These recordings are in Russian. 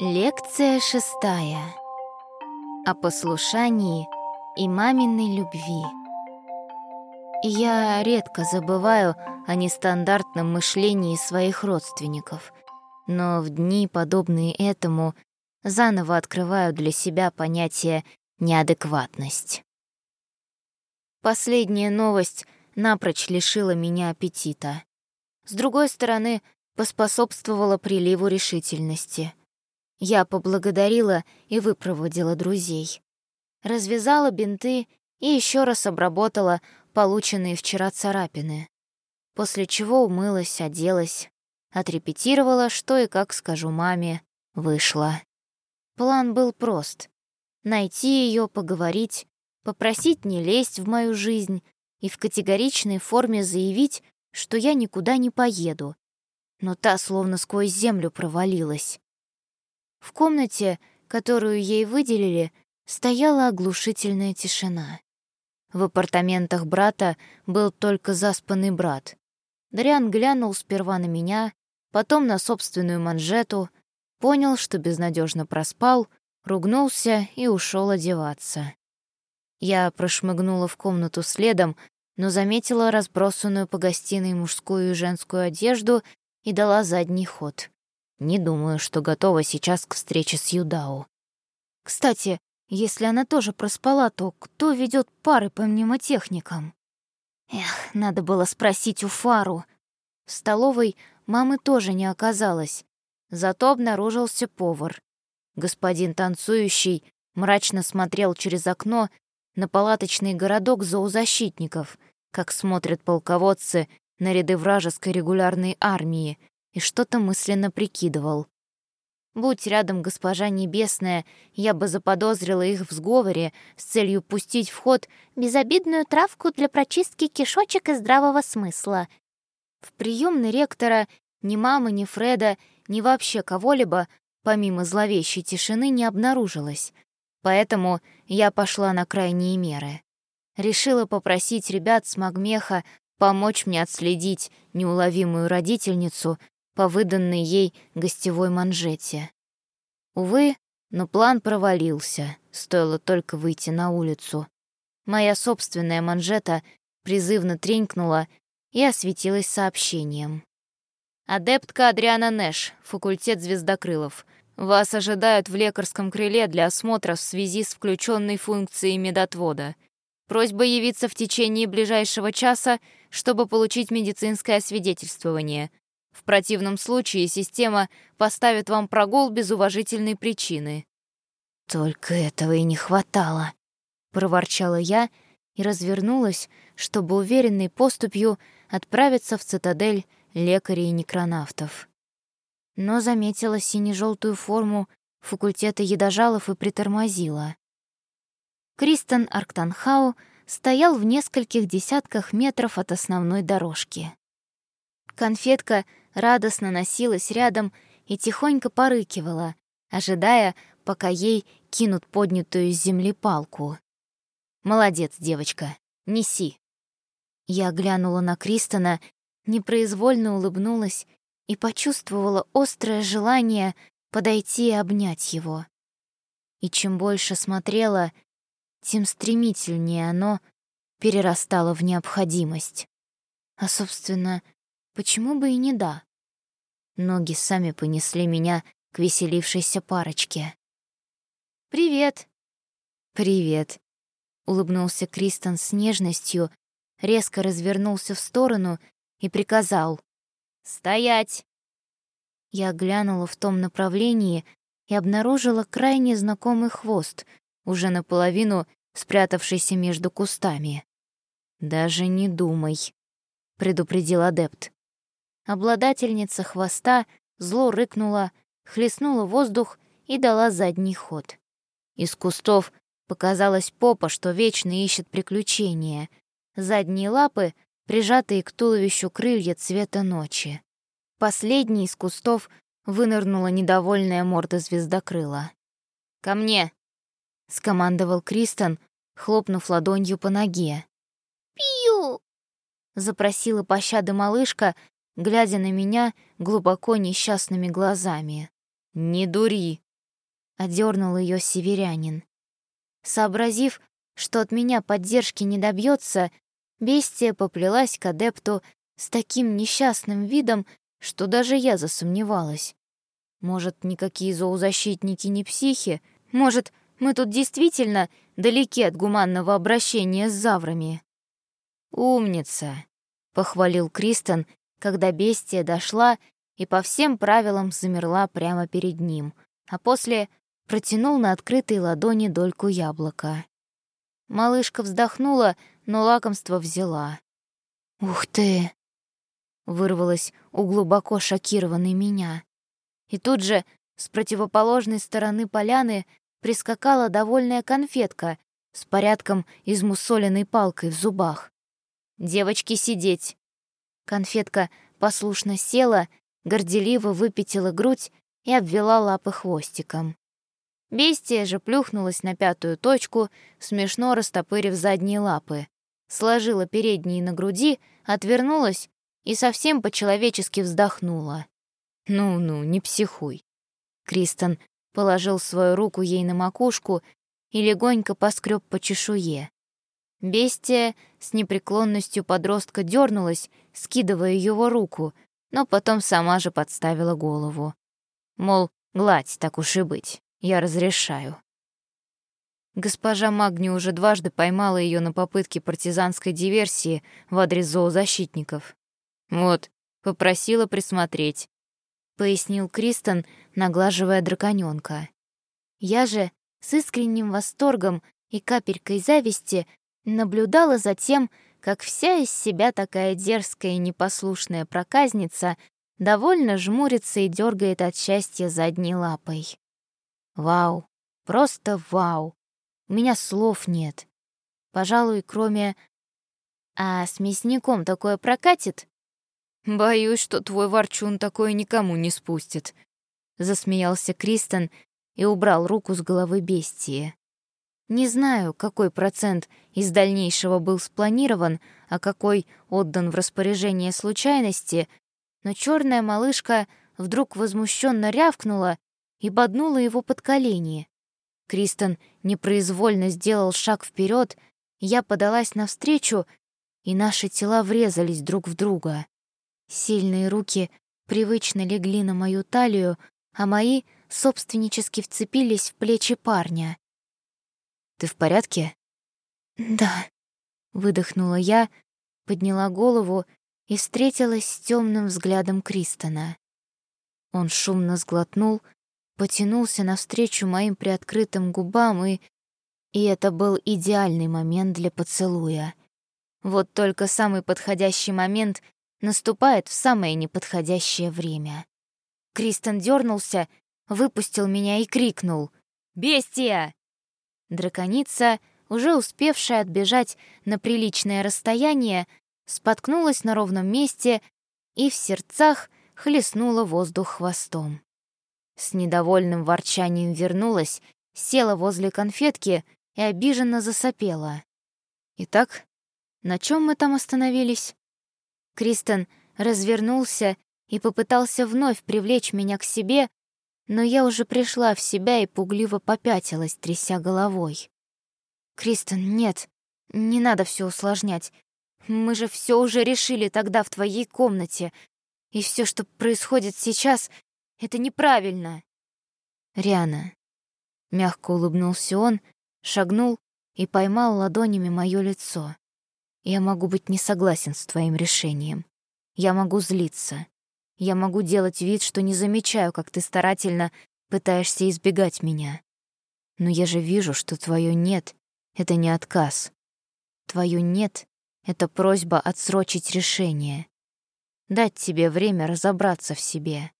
Лекция шестая. О послушании и маминой любви. Я редко забываю о нестандартном мышлении своих родственников, но в дни, подобные этому, заново открываю для себя понятие «неадекватность». Последняя новость напрочь лишила меня аппетита. С другой стороны, поспособствовала приливу решительности — я поблагодарила и выпроводила друзей. Развязала бинты и еще раз обработала полученные вчера царапины. После чего умылась, оделась, отрепетировала, что и как скажу маме, вышла. План был прост. Найти ее, поговорить, попросить не лезть в мою жизнь и в категоричной форме заявить, что я никуда не поеду. Но та словно сквозь землю провалилась. В комнате, которую ей выделили, стояла оглушительная тишина. В апартаментах брата был только заспанный брат. Дриан глянул сперва на меня, потом на собственную манжету, понял, что безнадежно проспал, ругнулся и ушел одеваться. Я прошмыгнула в комнату следом, но заметила разбросанную по гостиной мужскую и женскую одежду и дала задний ход. Не думаю, что готова сейчас к встрече с Юдао. Кстати, если она тоже проспала, то кто ведет пары по мнемотехникам? Эх, надо было спросить у Фару. В столовой мамы тоже не оказалось. Зато обнаружился повар. Господин танцующий мрачно смотрел через окно на палаточный городок зоозащитников, как смотрят полководцы на ряды вражеской регулярной армии, и что-то мысленно прикидывал. Будь рядом госпожа Небесная, я бы заподозрила их в сговоре с целью пустить в ход безобидную травку для прочистки кишочек и здравого смысла. В приемной ректора ни мамы, ни Фреда, ни вообще кого-либо, помимо зловещей тишины, не обнаружилось. Поэтому я пошла на крайние меры. Решила попросить ребят с Магмеха помочь мне отследить неуловимую родительницу по выданной ей гостевой манжете. Увы, но план провалился, стоило только выйти на улицу. Моя собственная манжета призывно тренькнула и осветилась сообщением. «Адептка Адриана Нэш, факультет звездокрылов. Вас ожидают в лекарском крыле для осмотра в связи с включенной функцией медотвода. Просьба явиться в течение ближайшего часа, чтобы получить медицинское освидетельствование. В противном случае система поставит вам прогул без уважительной причины». «Только этого и не хватало», — проворчала я и развернулась, чтобы уверенной поступью отправиться в цитадель лекарей и некронавтов. Но заметила сине-желтую форму факультета едожалов и притормозила. Кристен Арктанхау стоял в нескольких десятках метров от основной дорожки. Конфетка радостно носилась рядом и тихонько порыкивала, ожидая, пока ей кинут поднятую с земли палку. «Молодец, девочка, неси». Я глянула на Кристона, непроизвольно улыбнулась и почувствовала острое желание подойти и обнять его. И чем больше смотрела, тем стремительнее оно перерастало в необходимость. А, собственно, Почему бы и не да? Ноги сами понесли меня к веселившейся парочке. «Привет!» «Привет!» — улыбнулся Кристен с нежностью, резко развернулся в сторону и приказал. «Стоять!» Я глянула в том направлении и обнаружила крайне знакомый хвост, уже наполовину спрятавшийся между кустами. «Даже не думай», — предупредил адепт. Обладательница хвоста зло рыкнула, хлестнула воздух и дала задний ход. Из кустов показалась попа, что вечно ищет приключения. Задние лапы, прижатые к туловищу крылья цвета ночи. Последний из кустов вынырнула недовольная морда звездокрыла. «Ко мне!» — скомандовал Кристен, хлопнув ладонью по ноге. «Пью!» — запросила пощады малышка, глядя на меня глубоко несчастными глазами. «Не дури!» одернул ее северянин. Сообразив, что от меня поддержки не добьется, бестия поплелась к адепту с таким несчастным видом, что даже я засомневалась. Может, никакие зоозащитники не психи? Может, мы тут действительно далеки от гуманного обращения с заврами? «Умница!» — похвалил Кристен, когда бестия дошла и по всем правилам замерла прямо перед ним, а после протянул на открытой ладони дольку яблока. Малышка вздохнула, но лакомство взяла. «Ух ты!» — вырвалось у глубоко шокированной меня. И тут же с противоположной стороны поляны прискакала довольная конфетка с порядком измусоленной палкой в зубах. «Девочки, сидеть!» Конфетка послушно села, горделиво выпятила грудь и обвела лапы хвостиком. Бестия же плюхнулась на пятую точку, смешно растопырив задние лапы, сложила передние на груди, отвернулась и совсем по-человечески вздохнула. «Ну-ну, не психуй». Кристен положил свою руку ей на макушку и легонько поскреб по чешуе. Бестия с непреклонностью подростка дернулась, скидывая его руку, но потом сама же подставила голову. Мол, гладь, так уж и быть, я разрешаю. Госпожа Магни уже дважды поймала ее на попытке партизанской диверсии в адрес зоозащитников. Вот, попросила присмотреть, пояснил Кристен, наглаживая драконёнка. Я же с искренним восторгом и капелькой зависти наблюдала за тем, как вся из себя такая дерзкая и непослушная проказница довольно жмурится и дергает от счастья задней лапой. Вау, просто вау. У меня слов нет. Пожалуй, кроме... А с мясником такое прокатит? «Боюсь, что твой ворчун такое никому не спустит», — засмеялся Кристен и убрал руку с головы бестии. Не знаю, какой процент из дальнейшего был спланирован, а какой отдан в распоряжение случайности, но черная малышка вдруг возмущенно рявкнула и боднула его под колени. Кристен непроизвольно сделал шаг вперед, я подалась навстречу, и наши тела врезались друг в друга. Сильные руки привычно легли на мою талию, а мои собственнически вцепились в плечи парня. «Ты в порядке?» «Да», — выдохнула я, подняла голову и встретилась с темным взглядом Кристона. Он шумно сглотнул, потянулся навстречу моим приоткрытым губам, и... И это был идеальный момент для поцелуя. Вот только самый подходящий момент наступает в самое неподходящее время. Кристен дернулся, выпустил меня и крикнул «Бестия!». Драконица, уже успевшая отбежать на приличное расстояние, споткнулась на ровном месте и в сердцах хлестнула воздух хвостом. С недовольным ворчанием вернулась, села возле конфетки и обиженно засопела. Итак, на чем мы там остановились? Кристен развернулся и попытался вновь привлечь меня к себе, но я уже пришла в себя и пугливо попятилась, тряся головой. «Кристен, нет, не надо все усложнять. Мы же все уже решили тогда в твоей комнате, и все, что происходит сейчас, это неправильно». «Риана», — мягко улыбнулся он, шагнул и поймал ладонями мое лицо. Я могу быть не согласен с твоим решением. Я могу злиться. Я могу делать вид, что не замечаю, как ты старательно пытаешься избегать меня. Но я же вижу, что твое «нет» — это не отказ. Твое «нет» — это просьба отсрочить решение. Дать тебе время разобраться в себе.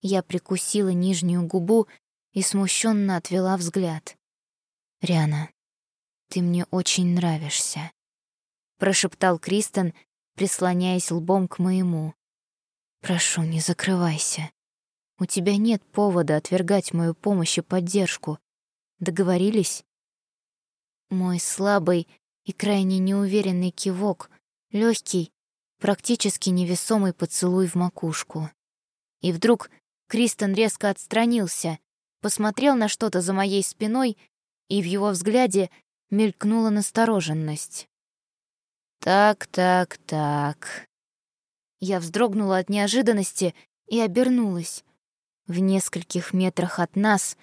Я прикусила нижнюю губу и смущенно отвела взгляд. «Риана, ты мне очень нравишься» прошептал Кристен, прислоняясь лбом к моему. Прошу, не закрывайся. У тебя нет повода отвергать мою помощь и поддержку. Договорились? Мой слабый и крайне неуверенный кивок, легкий, практически невесомый поцелуй в макушку. И вдруг Кристен резко отстранился, посмотрел на что-то за моей спиной, и в его взгляде мелькнула настороженность. «Так, так, так...» Я вздрогнула от неожиданности и обернулась. В нескольких метрах от нас,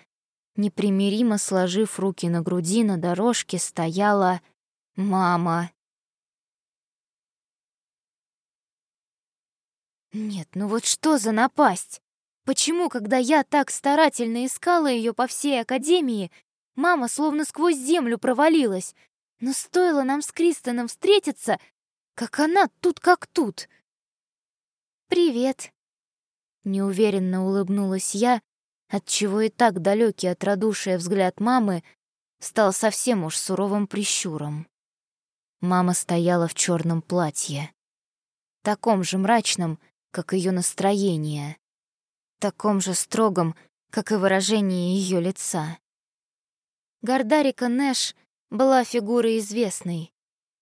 непримиримо сложив руки на груди, на дорожке стояла мама. Нет, ну вот что за напасть? Почему, когда я так старательно искала ее по всей академии, мама словно сквозь землю провалилась? Но стоило нам с Кристоном встретиться, как она тут как тут. «Привет», — неуверенно улыбнулась я, отчего и так далекий от радушия взгляд мамы стал совсем уж суровым прищуром. Мама стояла в черном платье, таком же мрачном, как ее настроение, таком же строгом, как и выражение ее лица. Гардарика Нэш была фигурой известной,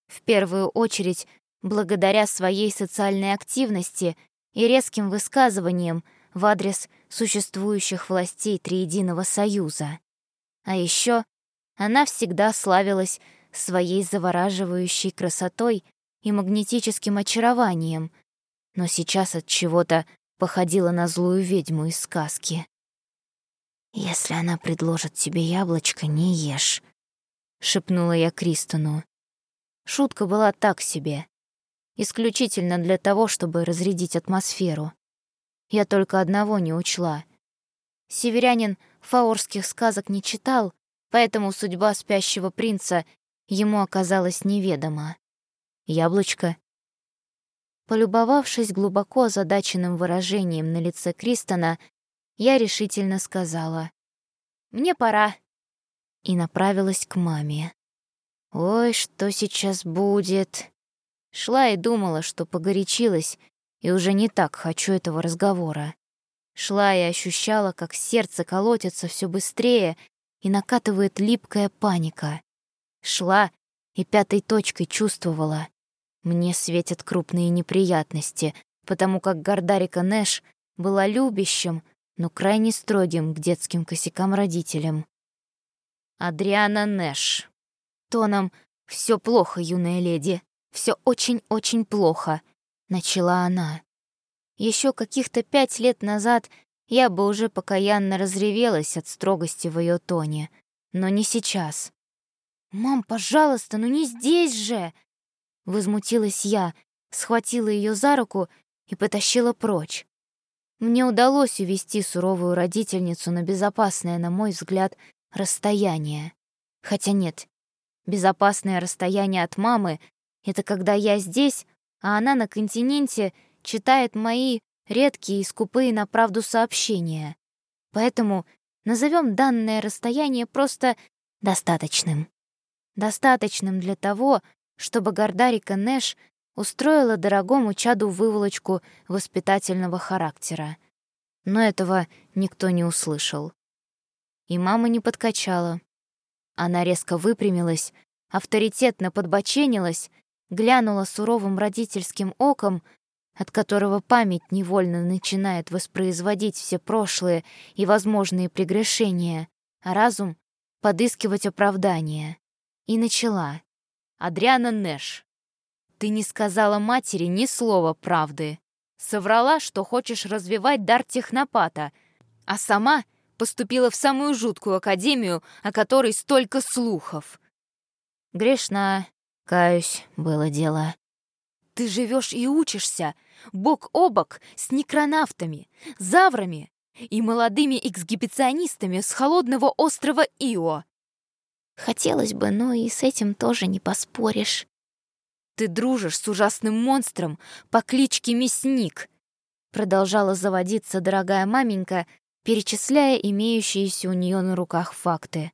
в первую очередь благодаря своей социальной активности и резким высказываниям в адрес существующих властей Триединого Союза. А еще она всегда славилась своей завораживающей красотой и магнетическим очарованием, но сейчас от чего-то походила на злую ведьму из сказки. «Если она предложит тебе яблочко, не ешь», — шепнула я Кристону. Шутка была так себе, исключительно для того, чтобы разрядить атмосферу. Я только одного не учла. Северянин фаорских сказок не читал, поэтому судьба спящего принца ему оказалась неведома. Яблочко Полюбовавшись глубоко озадаченным выражением на лице Кристона, я решительно сказала «Мне пора» и направилась к маме. «Ой, что сейчас будет?» Шла и думала, что погорячилась, и уже не так хочу этого разговора. Шла и ощущала, как сердце колотится все быстрее и накатывает липкая паника. Шла и пятой точкой чувствовала. Мне светят крупные неприятности, потому как Гардарика Нэш была любящим, но крайне строгим к детским косякам родителям. Адриана Нэш. Тоном «Все плохо, юная леди, все очень-очень плохо», — начала она. Еще каких-то пять лет назад я бы уже покаянно разревелась от строгости в ее тоне, но не сейчас. «Мам, пожалуйста, ну не здесь же!» Возмутилась я, схватила ее за руку и потащила прочь. Мне удалось увести суровую родительницу на безопасное, на мой взгляд, расстояние. Хотя нет, безопасное расстояние от мамы — это когда я здесь, а она на континенте читает мои редкие и скупые на правду сообщения. Поэтому назовем данное расстояние просто достаточным. Достаточным для того, чтобы Гордарика Нэш устроила дорогому чаду выволочку воспитательного характера. Но этого никто не услышал. И мама не подкачала. Она резко выпрямилась, авторитетно подбоченилась, глянула суровым родительским оком, от которого память невольно начинает воспроизводить все прошлые и возможные прегрешения, а разум — подыскивать оправдания. И начала. Адриана Нэш, ты не сказала матери ни слова правды. Соврала, что хочешь развивать дар технопата, а сама поступила в самую жуткую академию, о которой столько слухов. Грешна, каюсь, было дело. Ты живешь и учишься бок о бок с некронавтами, заврами и молодыми эксгибиционистами с холодного острова Ио. Хотелось бы, но и с этим тоже не поспоришь. Ты дружишь с ужасным монстром по кличке Мясник. Продолжала заводиться дорогая маменька, перечисляя имеющиеся у нее на руках факты.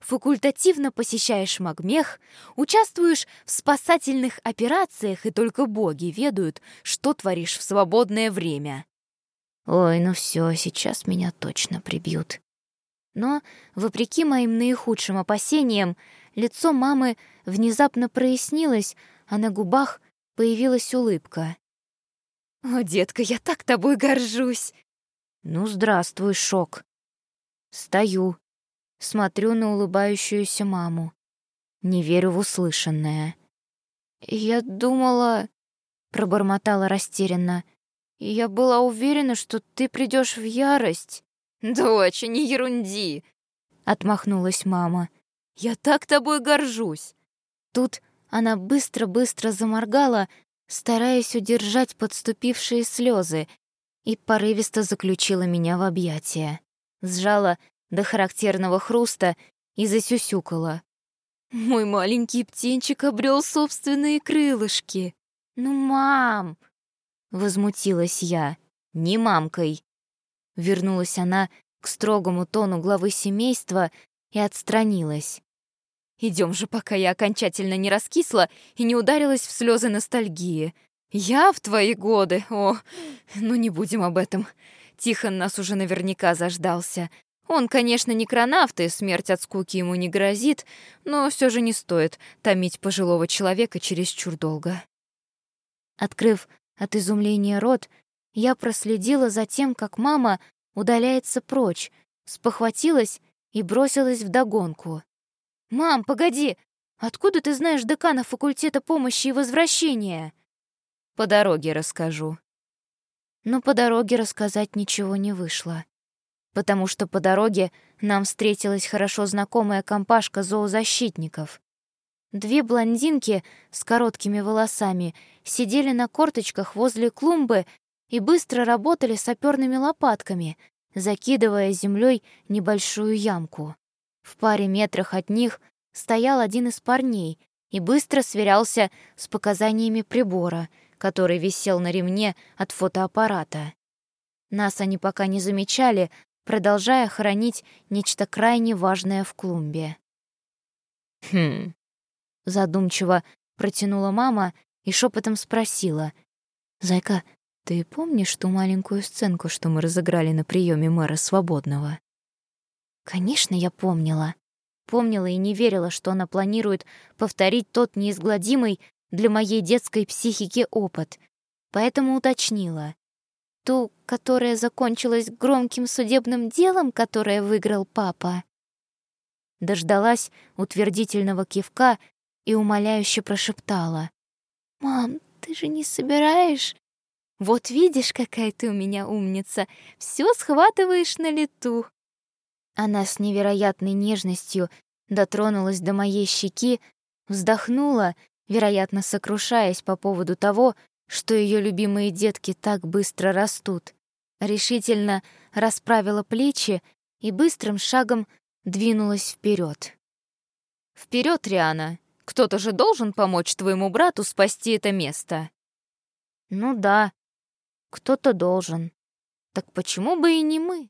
Факультативно посещаешь Магмех, участвуешь в спасательных операциях, и только боги ведают, что творишь в свободное время. Ой, ну все, сейчас меня точно прибьют. Но, вопреки моим наихудшим опасениям, лицо мамы внезапно прояснилось, а на губах появилась улыбка. «О, детка, я так тобой горжусь!» «Ну, здравствуй, Шок!» Стою, смотрю на улыбающуюся маму. Не верю в услышанное. «Я думала...» — пробормотала растерянно. «Я была уверена, что ты придешь в ярость». «Доча, не ерунди!» — отмахнулась мама. «Я так тобой горжусь!» Тут она быстро-быстро заморгала, стараясь удержать подступившие слезы, и порывисто заключила меня в объятия. Сжала до характерного хруста и засюсюкала. «Мой маленький птенчик обрел собственные крылышки!» «Ну, мам!» — возмутилась я. «Не мамкой!» Вернулась она к строгому тону главы семейства и отстранилась. Идем же, пока я окончательно не раскисла и не ударилась в слезы ностальгии. Я в твои годы, о, ну не будем об этом. Тихон нас уже наверняка заждался. Он, конечно, не кронавт, и смерть от скуки ему не грозит, но все же не стоит томить пожилого человека чересчур долго. Открыв от изумления рот, я проследила за тем, как мама удаляется прочь, спохватилась и бросилась вдогонку. «Мам, погоди! Откуда ты знаешь декана факультета помощи и возвращения?» «По дороге расскажу». Но по дороге рассказать ничего не вышло. Потому что по дороге нам встретилась хорошо знакомая компашка зоозащитников. Две блондинки с короткими волосами сидели на корточках возле клумбы и быстро работали саперными лопатками, закидывая землей небольшую ямку. В паре метрах от них стоял один из парней и быстро сверялся с показаниями прибора, который висел на ремне от фотоаппарата. Нас они пока не замечали, продолжая хранить нечто крайне важное в клумбе. «Хм...» — задумчиво протянула мама и шепотом спросила. «Зайка, ты помнишь ту маленькую сценку, что мы разыграли на приеме мэра Свободного?» Конечно, я помнила. Помнила и не верила, что она планирует повторить тот неизгладимый для моей детской психики опыт. Поэтому уточнила. Ту, которая закончилась громким судебным делом, которое выиграл папа. Дождалась утвердительного кивка и умоляюще прошептала. «Мам, ты же не собираешь? Вот видишь, какая ты у меня умница, все схватываешь на лету». Она с невероятной нежностью дотронулась до моей щеки, вздохнула, вероятно, сокрушаясь по поводу того, что ее любимые детки так быстро растут, решительно расправила плечи и быстрым шагом двинулась вперед. Вперед, Риана! Кто-то же должен помочь твоему брату спасти это место. Ну да, кто-то должен. Так почему бы и не мы?